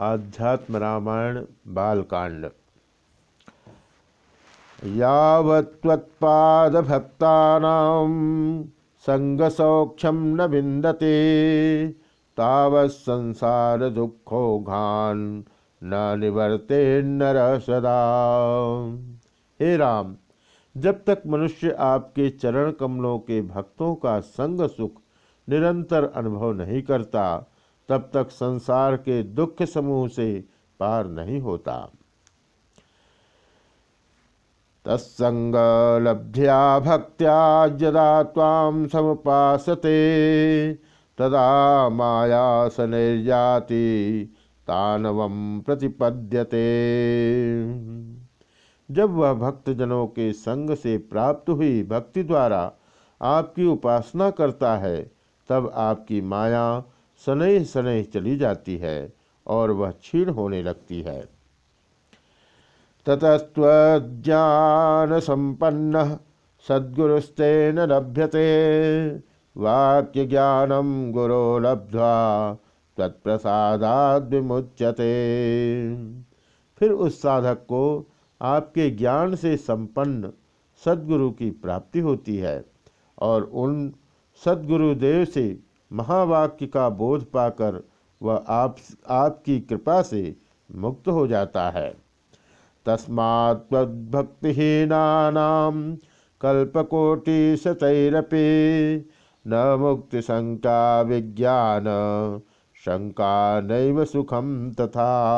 आध्यात्म रामायण बालकांड। यावत्पादभक्ता संगसौख्यम न विंदते तावत् संसार दुखो घान न निवर्ते नर सदा। हे राम, जब तक मनुष्य आपके चरण कमलों के भक्तों का संग सुख निरंतर अनुभव नहीं करता तब तक संसार के दुख समूह से पार नहीं होता। तत्संग लब्ध्या भक्त्या जदा ताम समुपासते, तदा माया सनिर्याति तानव प्रतिपद्यते। जब वह भक्तजनों के संग से प्राप्त हुई भक्ति द्वारा आपकी उपासना करता है, तब आपकी माया सनह सनह चली जाती है और वह क्षीण होने लगती है। ततस्त्वज्ञान संपन्न सद्गुरुस्तेन लभ्यते। वाक्य ज्ञानम गुरो लब्ध्वा तत्प्रसादाद विमुच्यते फिर उस साधक को आपके ज्ञान से संपन्न सद्गुरु की प्राप्ति होती है और उन सद्गुरुदेव से महावाक्य का बोध पाकर वह आप, आपकी कृपा से मुक्त हो जाता है। तस्मात्भक्तिहीना कल्पकोटि शतरपि न मुक्ति शंका विज्ञान, शंका नैव सुखम तथा।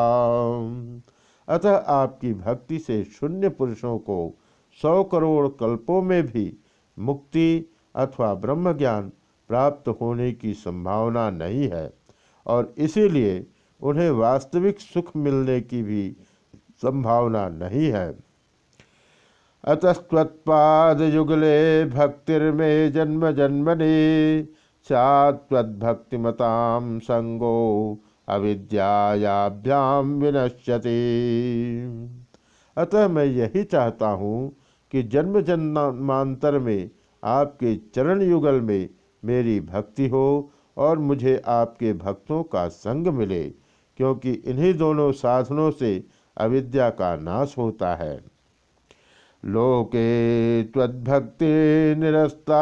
अतः आपकी भक्ति से शून्य पुरुषों को सौ करोड़ कल्पों में भी मुक्ति अथवा ब्रह्म ज्ञान प्राप्त होने की संभावना नहीं है और इसीलिए उन्हें वास्तविक सुख मिलने की भी संभावना नहीं है। अतस्त्वत्पाद युगले भक्तिर्मे जन्म जन्मनि सत्वद्भक्तिमताम संगो अविद्याभ्याम विनश्यति। अतः मैं यही चाहता हूँ कि जन्म जन्मांतर में आपके चरण युगल में मेरी भक्ति हो और मुझे आपके भक्तों का संग मिले, क्योंकि इन्हीं दोनों साधनों से अविद्या का नाश होता है। लोके त्वद्भक्ति निरस्ता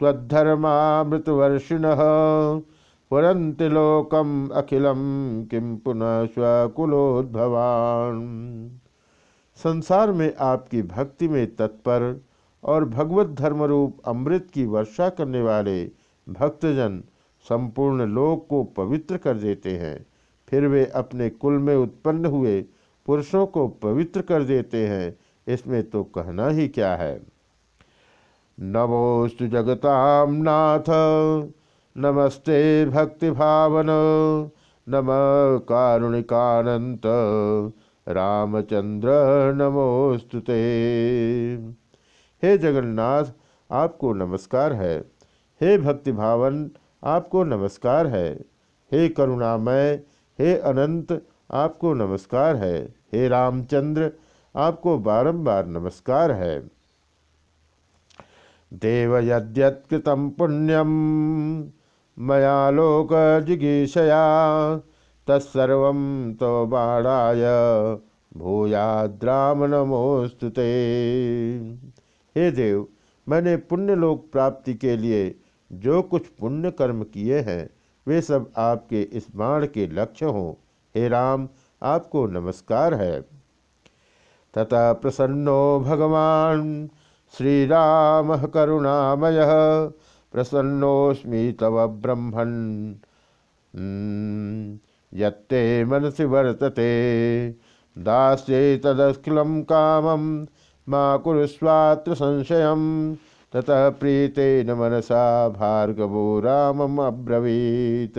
त्वधर्मामृतवर्षिण पुरंति लोकम अखिलम किम पुनः स्वकुलोद्भवान। संसार में आपकी भक्ति में तत्पर और भगवत धर्मरूप अमृत की वर्षा करने वाले भक्तजन संपूर्ण लोक को पवित्र कर देते हैं। फिर वे अपने कुल में उत्पन्न हुए पुरुषों को पवित्र कर देते हैं। इसमें तो कहना ही क्या है? नमोस्तु जगताम नाथ। नमस्ते भक्ति भावन नम कारुणिकानंत रामचंद्र नमोस्तुते हे जगन्नाथ, आपको नमस्कार है। हे भक्ति भावन आपको नमस्कार है। हे करुणामय, हे अनंत, आपको नमस्कार है। हे रामचंद्र, आपको बारंबार नमस्कार है। देव यद्यत्कृतं पुण्यम मया लोक जिगीषया, तत्सर्व तो बाणाय भूयाद्राम नमोस्तुते हे देव, मैंने पुण्यलोक प्राप्ति के लिए जो कुछ पुण्य कर्म किए हैं, वे सब आपके इस बाण के लक्ष्य हों। हे राम, आपको नमस्कार है। तथा प्रसन्नो भगवान श्री राम करुणामय प्रसन्नोस्मी तव ब्रह्मण यत्ते मनसि वर्तते, दास्ये तदखिलं कामम माँ कुरुस्वात्र संशय ततः प्रीते न मनसा भार्गवो रामम अब्रवीत।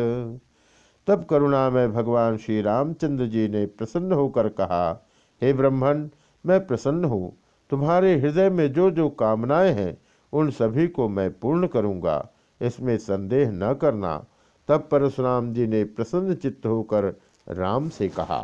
तब करुणा में भगवान श्री रामचंद्र जी ने प्रसन्न होकर कहा, हे ब्रह्मण, मैं प्रसन्न हूँ। तुम्हारे हृदय में जो जो कामनाएँ हैं, उन सभी को मैं पूर्ण करूँगा। इसमें संदेह न करना। तब परशुराम जी ने प्रसन्न चित्त होकर राम से कहा